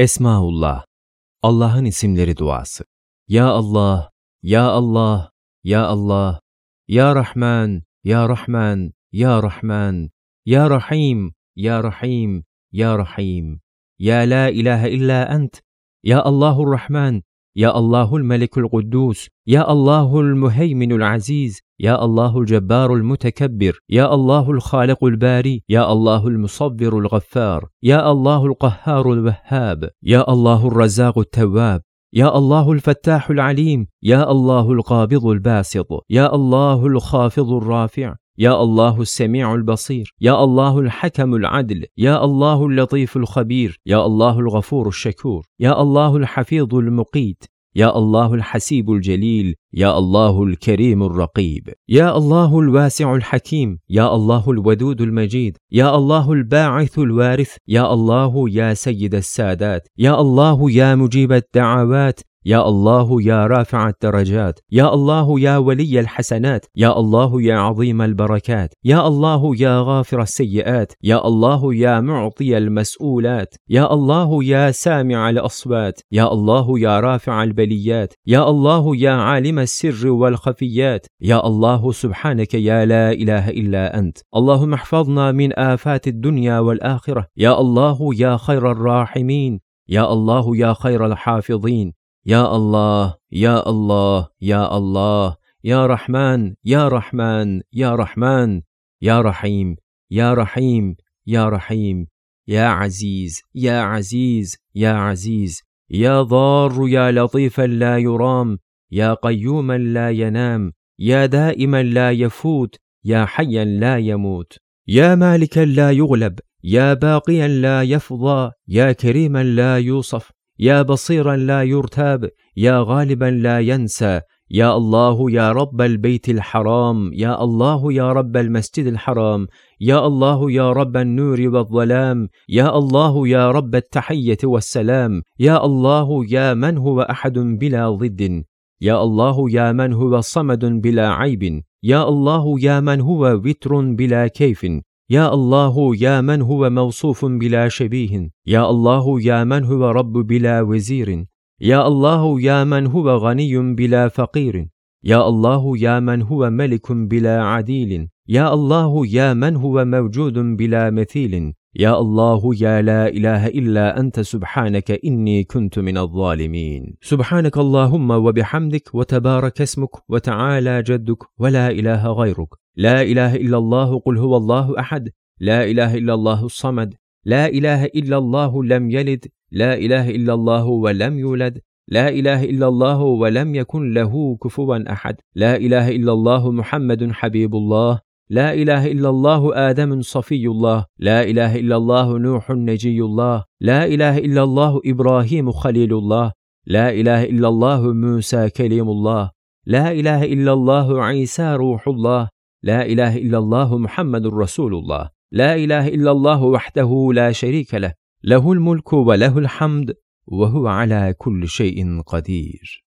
Esmaullah Allah'ın isimleri duası. Ya Allah, Ya Allah, Ya Allah, Ya Rahman, Ya Rahman, Ya Rahman, Ya Rahim, Ya Rahim, Ya Rahim, Ya La ilahe illa ent, Ya Allahur Rahman, يا الله الملك القدوس يا الله المهيمن العزيز يا الله الجبار المتكبر يا الله الخالق الباري يا الله المصبر الغفار يا الله القهار الوهاب يا الله الرزاق التواب يا الله الفتاح العليم يا الله القابض الباسط يا الله الخافض الرافع يا الله السميع البصير يا الله الحكم العدل يا الله اللطيف الخبير يا الله الغفور الشكور يا الله الحفيظ المقيت يا الله الحسيب الجليل يا الله الكريم الرقيب يا الله الواسع الحكيم يا الله الودود المجيد يا الله الباعث الوارث يا الله يا سيد السادات يا الله يا مجيب الدعوات يا الله يا رافع الدرجات يا الله يا ولي الحسنات يا الله يا عظيم البركات يا الله يا غافر السيئات يا الله يا معطي المسؤولات يا الله يا سامع الاصوات يا الله يا رافع البليات يا الله يا عالم السر والخفيات يا الله سبحانك يا لا اله الا انت اللهم احفظنا من افات الدنيا والاخره يا الله يا خير الراحمين يا الله يا خير الحافظين يا الله يا الله يا الله يا رحمن يا رحمن يا رحمن يا رحيم يا رحيم يا رحيم يا عزيز يا عزيز يا عزيز يا ضار يا لطيفا لا يرام يا قيوما لا ينام يا دائما لا يفوت يا حيا لا يموت يا مالكا لا يغلب يا باقيا لا يفضى يا كريما لا يوصف. يا بصيرا لا يرتاب يا غالبا لا ينسى. يا الله يا رب البيت الحرام. يا الله يا رب المسجد الحرام. يا الله يا رب النور والظلام. يا الله يا رب التحية والسلام. يا الله يا من هو أحد بلا ضد. يا الله يا من هو صمد بلا عيب. يا الله يا من هو وتر بلا كيف. يا الله يا من هو موصوف بلا شبيه. يا الله يا من هو رب بلا وزير. يا الله يا من هو غني بلا فقير. يا الله يا من هو ملك بلا عديل. يا الله يا من هو موجود بلا مثيل. يا الله يا لا اله الا انت سبحانك اني كنت من الظالمين. سبحانك اللهم وبحمدك وتبارك اسمك وتعالى جدك ولا اله غيرك. لا اله الا الله قل هو الله احد. لا اله الا الله الصمد. لا اله الا الله لم يلد. لا اله الا الله ولم يولد. لا اله الا الله ولم يكن له كفوا احد. لا اله الا الله محمد حبيب الله. لا إله إلا الله آدم صفي الله لا إله إلا الله نوح نجي الله لا إله إلا الله إبراهيم خليل الله لا إله إلا الله موسى كليم الله لا إله إلا الله عيسى روح الله لا إله إلا الله محمد رسول الله لا إله إلا الله وحده لا شريك له له الملك وله الحمد وهو على كل شيء قدير.